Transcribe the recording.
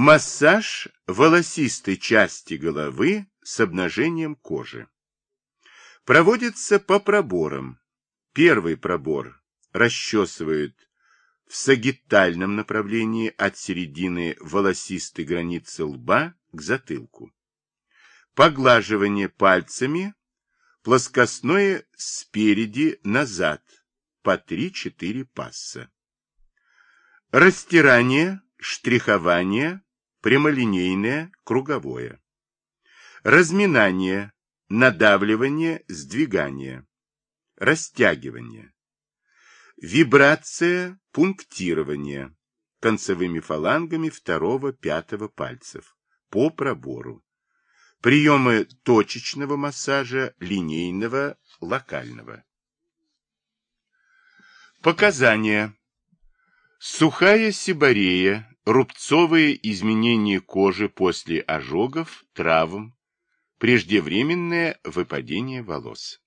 Массаж волосистой части головы с обнажением кожи. Проводится по проборам. Первый пробор расчесывают в сагитальном направлении от середины волосистой границы лба к затылку. Поглаживание пальцами, плоскостное спереди назад, по 3-4 пасса. Растирание, штрихование, прямолинейное, круговое. Разминание, надавливание, сдвигание. Растягивание. Вибрация, пунктирование концевыми фалангами второго-пятого пальцев по пробору. Приемы точечного массажа, линейного, локального. Показания. Сухая сибарея, рубцовые изменения кожи после ожогов, травм, преждевременное выпадение волос.